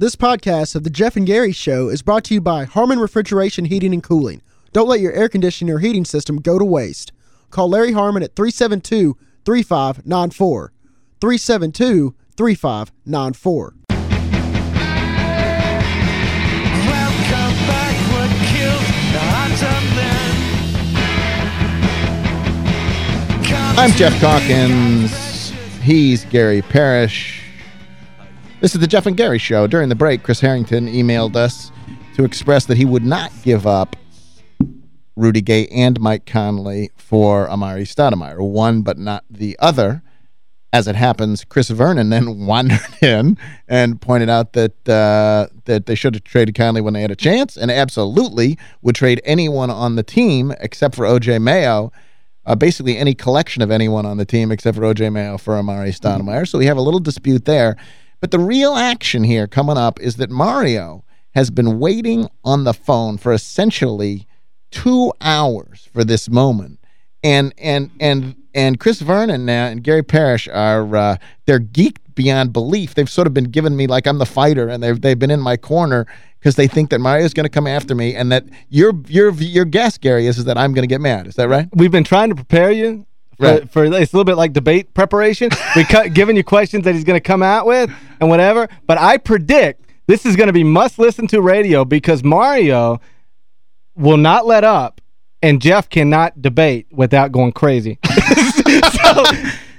This podcast of The Geoff and Gary Show is brought to you by Harmon Refrigeration Heating and Cooling. Don't let your air conditioner or heating system go to waste. Call Larry Harmon at 372-3594. 372-3594. Welcome back, what killed the hearts of men. I'm Geoff Calkins. He's Gary Parrish. This is the Geoff and Gary Show. During the break, Chris Harrington emailed us to express that he would not give up Rudy Gay and Mike Conley for Amar'e Stoudemire. One but not the other. As it happens, Chris Vernon then wandered in and pointed out that uh, that they should have traded Conley when they had a chance and absolutely would trade anyone on the team except for O.J. Mayo uh, basically any collection of anyone on the team except for O.J. Mayo for Amar'e Stoudemire. So we have a little dispute there. But the real action here coming up is that Mario has been waiting on the phone for essentially two hours for this moment. And and and and Chris Vernon now and Gary Parrish are uh, they're geeked beyond belief. They've sort of been giving me like I'm the fighter, and they've they've been in my corner because they think that Mario's going to come after me, and that your your your guess, Gary, is, is that I'm going to get mad. Is that right? We've been trying to prepare you Right. for it's a little bit like debate preparation. we cut giving you questions that he's going to come out with and whatever. But I predict this is going to be must listen to radio because Mario will not let up and Geoff cannot debate without going crazy. so,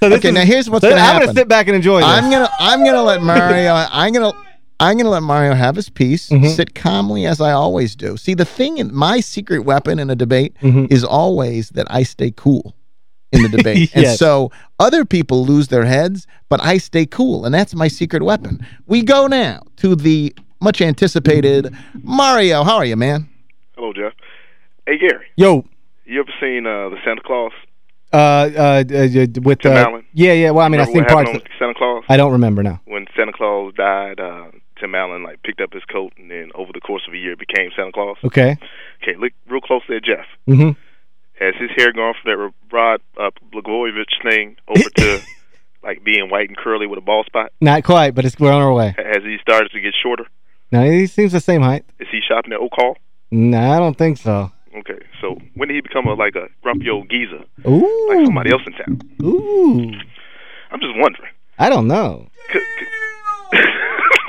so Okay, is- now here's what's so gonna happen. I'm going to sit back and enjoy this. I'm gonna I'm gonna let Mario I'm gonna I'm gonna let Mario have his piece, Mm-hmm. sit calmly as I always do. See, the thing in my secret weapon in a debate Mm-hmm. is always that I stay cool in the debate. And so other people lose their heads, but I stay cool, and that's my secret weapon. We go now to the much anticipated Mario. How are you, man? Hello, Geoff. Hey, Gary. Yo, You ever seen uh, the Santa Claus? uh, uh, uh, with Tim uh, Allen? Yeah, yeah. Well, I mean, I Remember think what parts. Of, Santa Claus? I don't remember now. when Santa Claus died, uh, Tim Allen like picked up his coat and then over the course of a year became Santa Claus. Okay. Okay, look real close there, Geoff. Mm-hmm. Has his hair gone from that Rod uh, Blagojevich thing over to like being white and curly with a bald spot? Not quite, but it's we're on our way. Has he started to get shorter? No, he seems the same height. Is he shopping at Oak Hall? No, I don't think so. Okay, so when did he become a like a grumpy old geezer Ooh. like somebody else in town? Ooh. I'm just wondering. I don't know.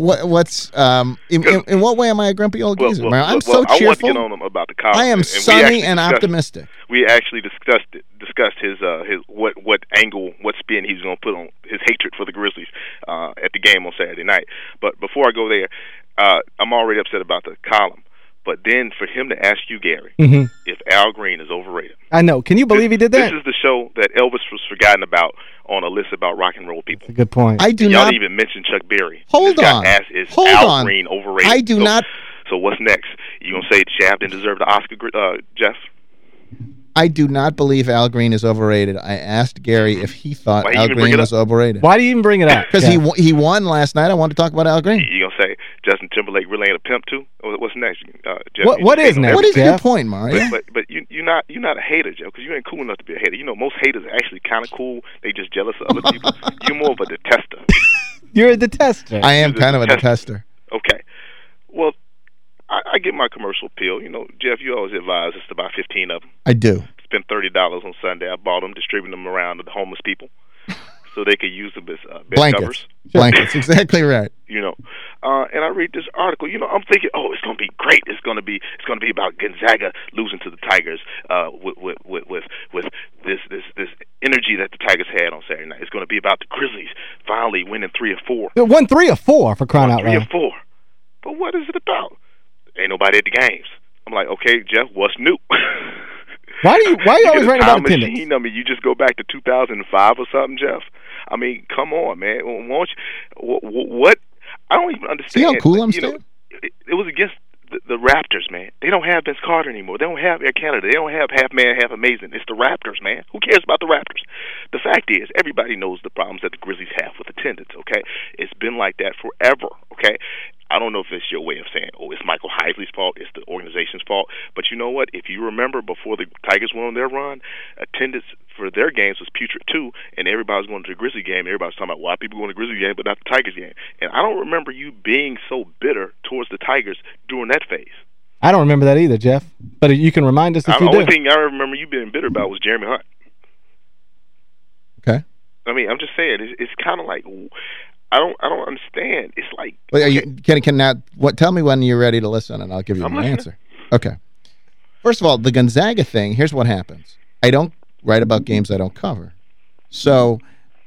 What what's um in, in, in what way am I a grumpy old geezer? Mario? I'm well, so I want to cheerful. get on him about the college. I am and sunny and optimistic. We actually discussed it, discussed his uh his what what angle, what spin he's going to put on his hatred for the Grizzlies uh at the game on Saturday night. But before I go there, uh I'm already upset about the column. But then for him to ask you, Gary, hmm if Al Green is overrated. I know. Can you believe he did that? This is the show that Elvis was forgotten about on a list about rock and roll people. That's a good point. I do Y'all not even mention Chuck Berry. Hold this on. Asked, is Hold Al on. Green overrated? I do So- not So what's next? You gonna say Shaft didn't deserve the Oscar, uh, Geoff? I do not believe Al Green is overrated. I asked Gary if he thought Al Green was overrated. Why do you even bring it up? Because Yeah. he he won last night. I wanted to talk about Al Green. You gonna say Justin Timberlake really ain't a pimp too? Or What's next? Uh, Geoff, What- you what just is hate on next? What is your point, Mario? But but, but you you're not you're not a hater, Joe, because you ain't cool enough to be a hater. You know, most haters are actually kind of cool. They just jealous of other people. you're more of a detester. You're a detester. I am He's a kind of a detester. Detester. Okay. Well, I, I get my commercial appeal. You know, Geoff, you always advise us to buy 15 of them. I do. Spend thirty dollars on Sunday. I bought them, distributed them around to the homeless people, so they could use them as uh, bed Blankets. covers. Blankets. Exactly right. you know. Uh, and I read this article. You know, I'm thinking, oh, it's going to be great. It's going to be it's going to be about Gonzaga losing to the Tigers uh, with, with with with with this this this energy that the Tigers had on Saturday night. It's going to be about the Grizzlies finally winning three or four, One, three, or four for crying out loud. three or four. But what is it about? Ain't nobody at the games. I'm like, okay, Geoff, what's new? Why do you why are you get always writing about attendance? Machine, I mean, you just go back to 2005 or something, Geoff. I mean, come on, man. Won't you, what, what? I don't even understand. See how cool I'm you know, it, it was against the, the Raptors, man. They don't have Vince Carter anymore. They don't have Air Canada. They don't have half man, half amazing. It's the Raptors, man. Who cares about the Raptors? The fact is, everybody knows the problems that the Grizzlies have with attendance. Okay, it's been like that forever. Okay, I don't know if it's your way of saying, oh, it's Michael Heisley's fault, it's the organization's fault. But you know what? If you remember before the Tigers went on their run, attendance for their games was putrid too, and everybody was going to the Grizzly game. Everybody was talking about why people going to the Grizzly game, but not the Tigers game. And I don't remember you being so bitter towards the Tigers during that phase. I don't remember that either, Geoff. But you can remind us if I, you the only do. thing I remember you being bitter about was Jeremy Hunt. Okay. I mean, I'm just saying, it's, it's kind of like I don't, I don't understand. It's like Well, are you, can, can now, what, tell me when you're ready to listen, and I'll give you listening. answer. Okay. First of all, the Gonzaga thing, here's what happens. I don't write about games I don't cover. So,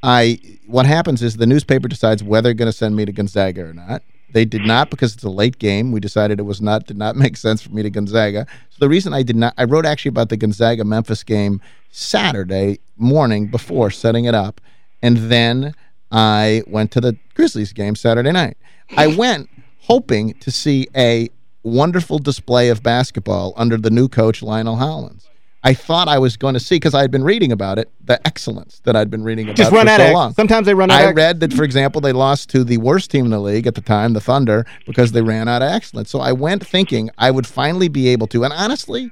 I what happens is the newspaper decides whether they're going to send me to Gonzaga or not. They did not because it's a late game. We decided it was not did not make sense for me to Gonzaga. So the reason I did not I wrote actually about the Gonzaga Memphis game Saturday morning before setting it up and then I went to the Grizzlies game Saturday night. I went hoping to see a wonderful display of basketball under the new coach Lionel Hollins. I thought I was going to see because I had been reading about it, the excellence that I'd been reading about Just for run out so long. Sometimes they run out I read that, for example, they lost to the worst team in the league at the time, the Thunder, because they ran out of excellence. So I went thinking I would finally be able to. And honestly,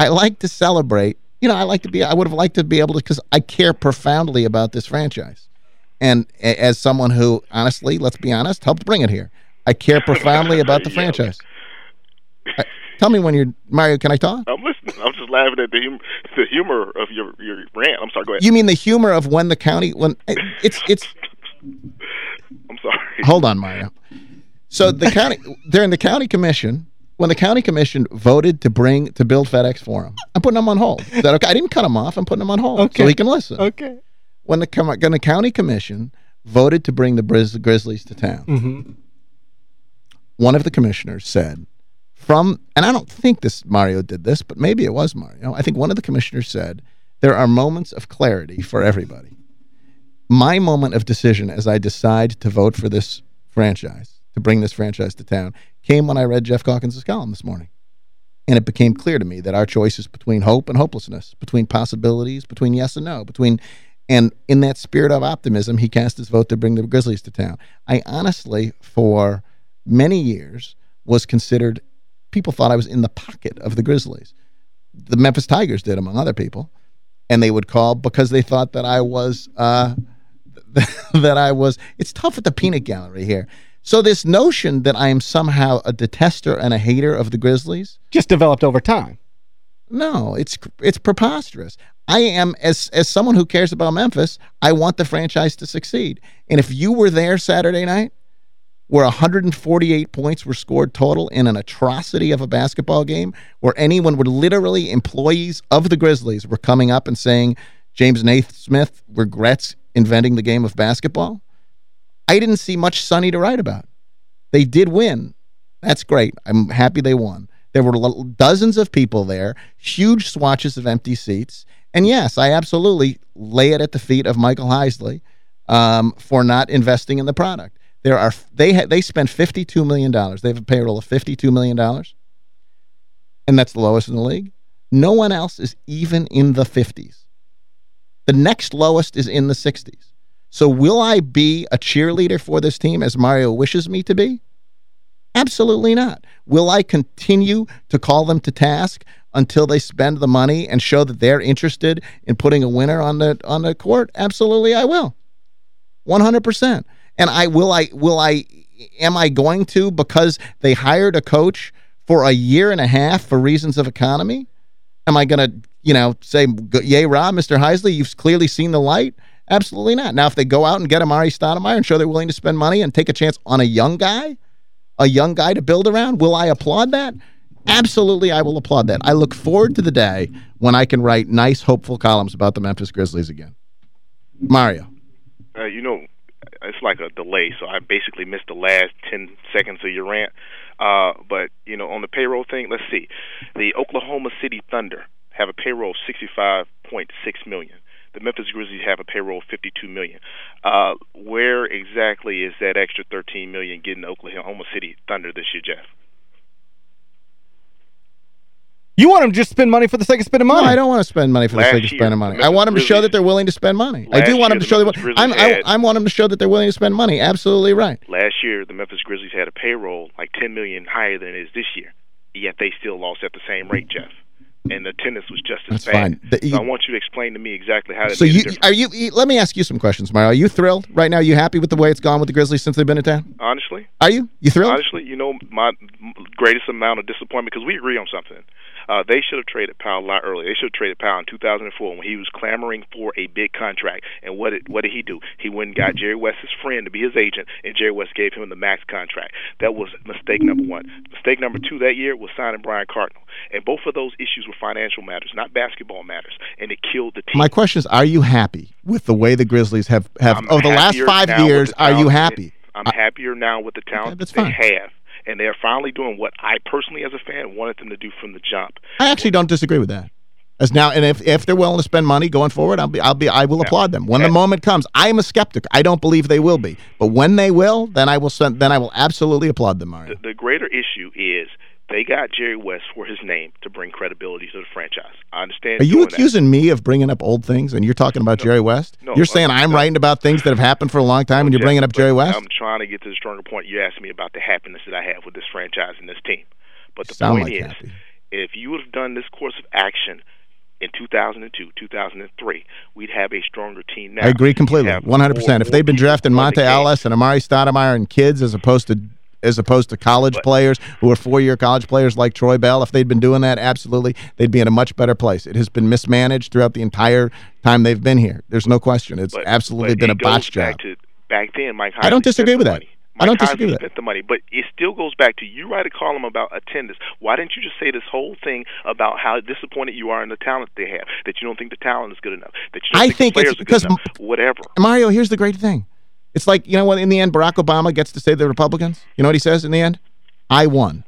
I like to celebrate. You know, I like to be, I would have liked to be able to, because I care profoundly about this franchise. And as someone who, honestly, let's be honest, helped bring it here, I care profoundly about the Yeah. franchise. I- tell me when you're, Mario, can I talk? I'm listening. I'm just laughing at the hum- the humor of your your rant. I'm sorry. Go ahead. You mean the humor of when the county, when, eh, it's, it's, I'm sorry. Hold on, Mario. So the county, during the county commission, when the county commission voted to bring, to build FedEx Forum, I'm putting them on hold. Is that okay? I didn't cut him off. I'm putting them on hold so Okay. he can listen. Okay. When the, com- when the county commission voted to bring the Grizz- Grizzlies to town, Mm-hmm. one of the commissioners said from, and I don't think this Mario did this, but maybe it was Mario. I think one of the commissioners said, there are moments of clarity for everybody. My moment of decision as I decide to vote for this franchise, to bring this franchise to town, came when I read Geoff Calkins' column this morning. And it became clear to me that our choice is between hope and hopelessness, between possibilities, between yes and no, between and in that spirit of optimism, he cast his vote to bring the Grizzlies to town. I honestly, for many years, was considered, people thought I was in the pocket of the Grizzlies. The Memphis Tigers did, among other people. And they would call because they thought that I was, uh, that I was, it's tough at the peanut gallery here. So this notion that I am somehow a detester and a hater of the Grizzlies, Just developed over time. no, it's it's preposterous. I am as as someone who cares about Memphis, I want the franchise to succeed. And if you were there Saturday night where 148 points were scored total in an atrocity of a basketball game where anyone were literally employees of the Grizzlies were coming up and saying James Naismith regrets inventing the game of basketball, I didn't see much sunny to write about. They did win. That's great. I'm happy they won. There were dozens of people there, huge swatches of empty seats. And yes, I absolutely lay it at the feet of Michael Heisley um, for not investing in the product. There are they they spent $52 million. They have a payroll of $52 million. And that's the lowest in the league. No one else is even in the 50s. The next lowest is in the 60s. So will I be a cheerleader for this team as Mario wishes me to be? Absolutely not. Will I continue to call them to task until they spend the money and show that they're interested in putting a winner on the on the court? Absolutely I will. 100%. And I will I will I am I going to because they hired a coach for a year and a half for reasons of economy? Am I going to, you know, say, yay, Rob, Mr. Heisley, you've clearly seen the light? Absolutely not. Now, if they go out and get Amar'e Stoudemire and show they're willing to spend money and take a chance on a young guy, a young guy to build around, will I applaud that? Absolutely, I will applaud that. I look forward to the day when I can write nice, hopeful columns about the Memphis Grizzlies again. Mario. Uh, you know, it's like a delay, so I basically missed the last 10 seconds of your rant. Uh, but, you know, on the payroll thing, let's see. The Oklahoma City Thunder have a payroll of 65.6 million. The Memphis Grizzlies have a payroll of 52 million. Uh, where exactly is that extra 13 million getting Oklahoma City Thunder this year, Geoff? You want them to just spend money for the sake of spending money. No, I don't want to spend money for the Last sake of spending money. I want them to show that they're willing to spend money. I do want them to show the that. Memphis I'm, Grizzlies I, I want them to show that they're willing to spend money. Absolutely right. Last year, the Memphis Grizzlies had a payroll like 10 million higher than it is this year. Yet they still lost at the same rate, Geoff. And the attendance was just as That's bad. fine. The- so I want you to explain to me exactly how that So you are you? you- Let me ask you some questions, Mario. Are you thrilled right now? Are you happy with the way it's gone with the Grizzlies since they've been in town? honestly, Are you? You thrilled? honestly, you know my greatest amount of disappointment because we agree on something. Uh, they should have traded Powell a lot earlier. They should have traded Powell in 2004 when he was clamoring for a big contract. And what did what did he do? He went and got Jerry West's friend to be his agent, and Jerry West gave him the max contract. That was mistake number one. Mistake number two that year was signing Brian Cardinal. And both of those issues were financial matters, not basketball matters, and it killed the team. My question is: Are you happy with the way the Grizzlies have have I'm over the last five years? the Are you happy? I'm happier now with the talent that they fine. have, and they're finally doing what I personally, as a fan, wanted them to do from the jump. I actually don't disagree with that. As now, and if if they're willing to spend money going forward, I'll be I'll be I will applaud them. When the moment comes, I am a skeptic. I don't believe they will be, but when they will, then I will send, then I will absolutely applaud them, Mario. The, the greater issue is they got Jerry West for his name to bring credibility to the franchise. I understand. Are you doing that. accusing me of bringing up old things, and you're talking about Jerry West? No, you're saying uh, I'm no. writing about things that have happened for a long time, and you're Geoff, bringing up Jerry West? I'm trying to get to the stronger point. You asked me about the happiness that I have with this franchise and this team. But the point like is, happy. if you would have done this course of action in 2002, 2003, we'd have a stronger team now. I agree completely, 100%. more- If they'd been drafting Monta. Ellis and Amar'e Stoudemire and kids as opposed to as opposed to college But- players who are four-year college players like Troy Bell, if they'd been doing that, absolutely, they'd be in a much better place. It has been mismanaged throughout the entire time they've been here. There's no question. It's But- absolutely but been a it goes botched back job. To, back then, Mike I don't disagree with that. money. I don't Mike disagree with that. spent the money, but it still goes back to you write a column about attendance. Why didn't you just say this whole thing about how disappointed you are in the talent they have, that you don't think the talent is good enough, that you don't I think, think the players are because good enough, whatever. Mario, here's the great thing. It's like, you know what, in the end, Barack Obama gets to say to the Republicans. You know what he says in the end? I won.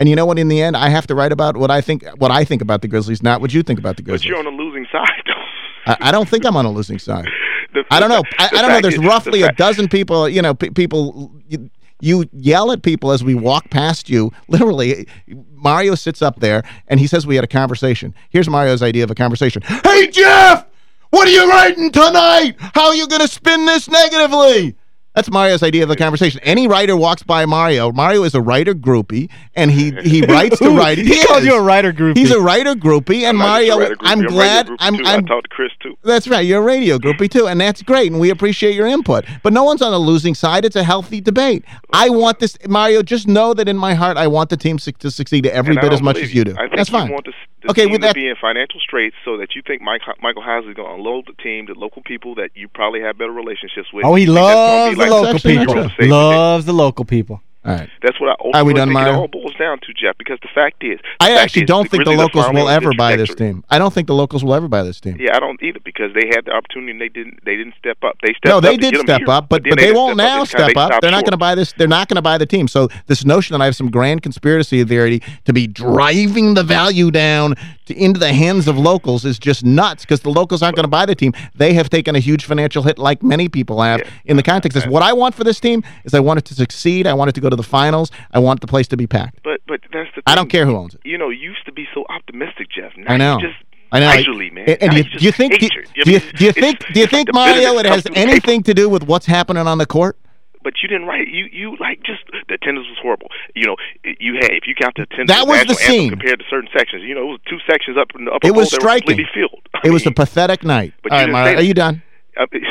And you know what, in the end, I have to write about what I think what I think about the Grizzlies, not what you think about the But Grizzlies. you're on the losing side, though. I, I don't think I'm on a losing side. The- I don't know. I, I don't know. There's is- the roughly a dozen people, you know, pe people... You, you yell at people as we walk past you. Literally, Mario sits up there, and he says we had a conversation. Here's Mario's idea of a conversation. Hey, Geoff! What are you writing tonight? How are you going to spin this negatively? That's Mario's idea of the conversation. Any writer walks by Mario. Mario is a writer groupie, and he he writes the writing. He called is. you a writer groupie. He's a writer groupie, and I'm not just a Mario, writer group, I'm I'm glad, I'm. I'm I talked to Chris too. that's right. You're a radio groupie too, and that's great, and we appreciate your input. But no one's on the losing side. It's a healthy debate. I want this, Mario. Just know that in my heart, I want the team su- to succeed every bit as much as you do. I think That's fine. want the, the Okay, with to that- be in financial straits so that you think Mike, Michael Heisley is going to unload the team, the local people that you probably have better relationships with. Oh, he You think that's gonna loves the local people. the. Loves the local people. All right. That's what I Are we ultimately done, think Mario? it all boils down to, Geoff. Because the fact is, the I fact actually is, don't think the locals will ever buy this team. I don't think the locals will ever buy this team. Yeah, I don't either because they had the opportunity and they didn't. They didn't step up. They stepped No, they to did get 'em step here, up, but then but they didn't won't step now step up. stopped They're not going to buy this. They're not going to buy the team. So this notion that I have some grand conspiracy theory to be driving the value down to, into the hands of locals is just nuts because the locals aren't going to buy the team. They have taken a huge financial hit like many people have Yeah. in the context is what I want for this team is I want it to succeed. I want it to go to the finals. I want the place to be packed. But but that's the. Thing. I don't care who owns it. You know, you used to be so optimistic, Geoff. Now I know. Just I know. Actually, man. And, you, do you think do. Do you, do you think do you think Mario it has comes through the paper. anything to do with what's happening on the court? But you didn't write. You you like just the attendance was horrible. You know, you had if you count the attendance, That was the anthem scene. compared to certain sections. You know, it was two sections up in the upper It was striking. filled. I It was a pathetic night. But All you right, didn't Mario, say are you done? I mean,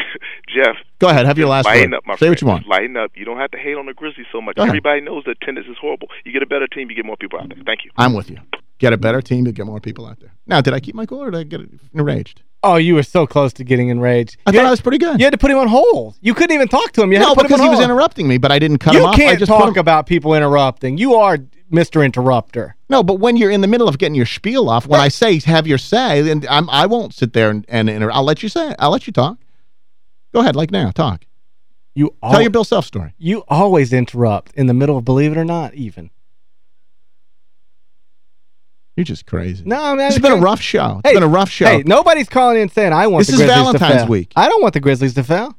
Geoff. Go ahead. Have your last word. up, my Say what you want. Lighten up. You don't have to hate on the Grizzlies so much. Everybody knows the attendance is horrible. You get a better team, you get more people out there. Thank you. I'm with you. Get a better team to get more people out there. Now, did I keep my cool or did I get enraged? Oh, you were so close to getting enraged. I You thought had- I was pretty good. You had to put him on hold. You couldn't even talk to him. You had no, to put because him he was interrupting me, but I didn't cut him You off. I can't talk about people interrupting. You are Mr. Interrupter. No, but when you're in the middle of getting your spiel off, when I say have your say, then I'm, I won't sit there and, and inter- I'll let you say it. I'll let you talk. Go ahead, like now, talk. You Tell your Bill Self story. You always interrupt in the middle of Believe It or Not, even. You're just crazy. No, I mean, It's been a rough show. It's Hey, been a rough show. Hey, nobody's calling in saying I want This the is Grizzlies to Valentine's week. I don't want the Grizzlies to fail.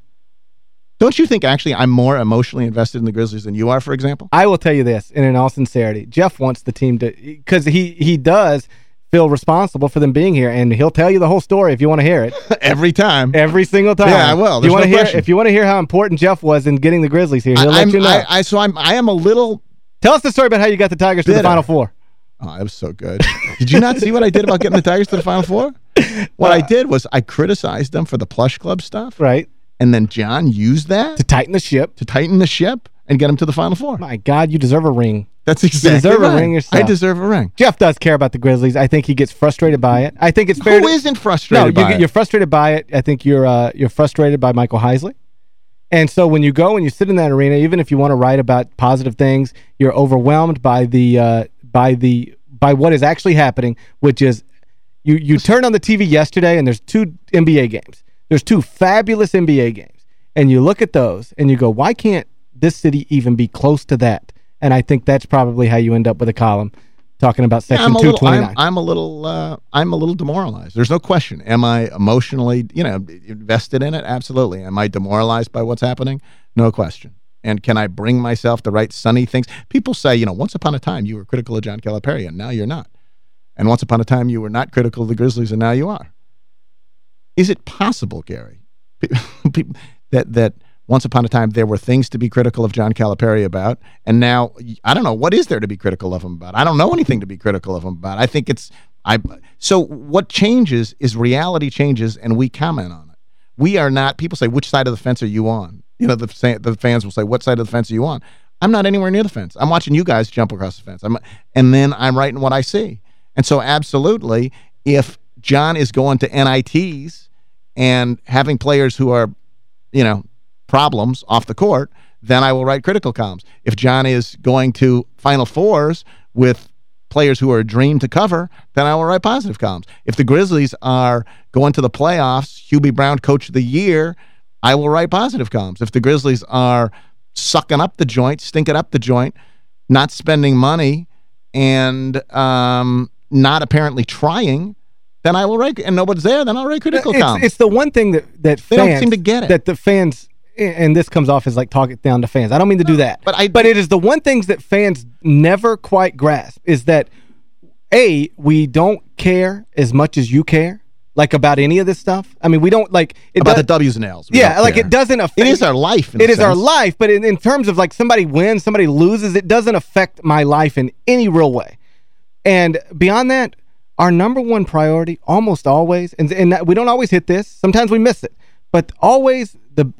Don't you think actually I'm more emotionally invested in the Grizzlies than you are, for example? I will tell you this, and in all sincerity, Geoff wants the team to, because he, he does feel responsible for them being here, and he'll tell you the whole story if you want to hear it. Every time. Every single time. Yeah, I will. You There's wanna no hear question. If you want to hear how important Geoff was in getting the Grizzlies here, he'll I'm, you know. I, I, so I'm, I am a little... Tell us the story about how you got the Tigers to the Final Four. Oh, that was so good. did you not see what I did about getting the Tigers to the Final Four? What I did was I criticized them for the plush club stuff, Right. and then John used that To tighten the ship. to tighten the ship and get them to the Final Four. My God, you deserve a ring. That's exactly deserve a right. ring yourself. I deserve a ring. Geoff does care about the Grizzlies. I think he gets frustrated by it. I think it's fair Who isn't frustrated you, by get- it? you're frustrated by it. I think you're uh, you're frustrated by Michael Heisley. And so when you go and you sit in that arena, even if you want to write about positive things, you're overwhelmed by the uh, by the by what is actually happening, which is you you turn on the TV yesterday and there's two NBA games. There's two fabulous NBA games. And you look at those and you go, why can't this city even be close to that? And I think that's probably how you end up with a column talking about section I'm a little, 229. I'm, I'm a little, uh, I'm a little demoralized. There's no question. Am I emotionally, you know, invested in it? Absolutely. Am I demoralized by what's happening? No question. And can I bring myself to write sunny things? People say, you know, once upon a time you were critical of John Calipari, and now you're not. And once upon a time you were not critical of the Grizzlies, and now you are. Is it possible, Gary, that that once upon a time there were things to be critical of John Calipari about, and now I don't know what is there to be critical of him about. I don't know anything to be critical of him about. I think it's I. So what changes is reality changes, and we comment on it. We are not. People say, which side of the fence are you on? You know, the the fans will say, what side of the fence are you on? I'm not anywhere near the fence. I'm watching you guys jump across the fence. I'm, and then I'm writing what I see. And so absolutely, if John is going to NITs and having players who are, you know, problems off the court, then I will write critical columns. If John is going to Final Fours with players who are a dream to cover, then I will write positive columns. If the Grizzlies are going to the playoffs, Hubie Brown Coach of the Year, I will write positive columns. If the Grizzlies are sucking up the joint, stinking up the joint, not spending money, and um, not apparently trying, then I will write, and nobody's there, then I'll write critical columns. it's, it's the one thing that that They don't fans seem to get it. That the fans and this comes off as like talking down to fans. I don't mean to do that. But I- but it is the one things that fans never quite grasp is that a we don't care as much as you care like about any of this stuff. I mean, we don't like it about does- the W's and L's. Yeah, like care. it doesn't affect It is our life. It a our life, but in, in terms of like somebody wins, somebody loses, it doesn't affect my life in any real way. And beyond that, our number one priority almost always, and, and we don't always hit this, sometimes we miss it, but always the,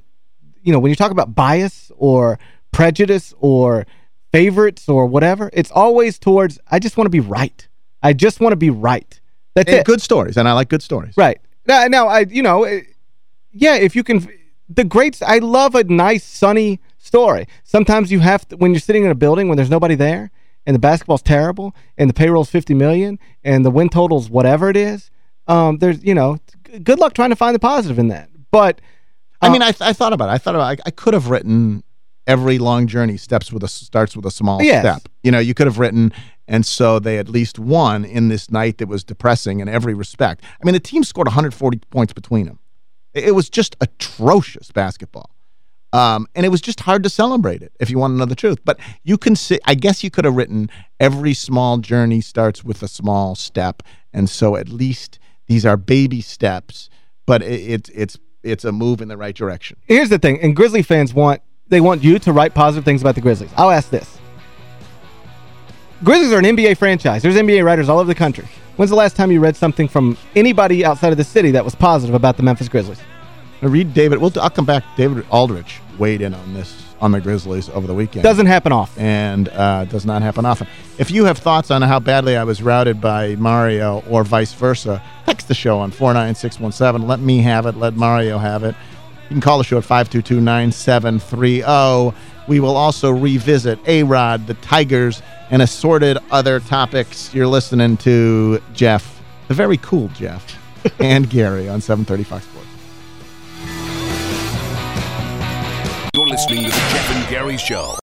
you know, when you talk about bias or prejudice or favorites or whatever, it's always towards, I just want to be right. I just want to be right. That's And it. good stories, and I like good stories. Right. Now, now I, you know, eh, yeah, if you can, the greats, I love a nice, sunny story. Sometimes you have to, when you're sitting in a building when there's nobody there, and the basketball's terrible, and the payroll's 50 million, and the win total's whatever it is, um, there's, you know, good luck trying to find the positive in that. But, I uh, mean, I, th I thought about it. I thought about I, I could have written every long journey steps with a starts with a small Yes. step. You know, you could have written, and so they at least won in this night that was depressing in every respect. I mean, the team scored 140 points between them. It, it was just atrocious basketball. Um, and it was just hard to celebrate it, if you want to know the truth. But you can see, I guess you could have written every small journey starts with a small step. And so at least these are baby steps, but it, it's it's it's a move in the right direction. here's the thing, and Grizzly fans want, they want you to write positive things about the Grizzlies. I'll ask this. Grizzlies are an NBA franchise. There's NBA writers all over the country. When's the last time you read something from anybody outside of the city that was positive about the Memphis Grizzlies? I read David. Well, I'll come back. David Aldridge weighed in on this on the Grizzlies over the weekend. Doesn't happen often. and uh, does not happen often. If you have thoughts on how badly I was routed by Mario or vice versa, text the show on 49617. Let me have it. Let Mario have it. You can call the show at 522-9730. We will also revisit A-Rod, the Tigers, and assorted other topics. You're listening to Geoff, the very cool Geoff, and Gary on 730 Fox Sports. You're listening to the Geoff and Gary Show.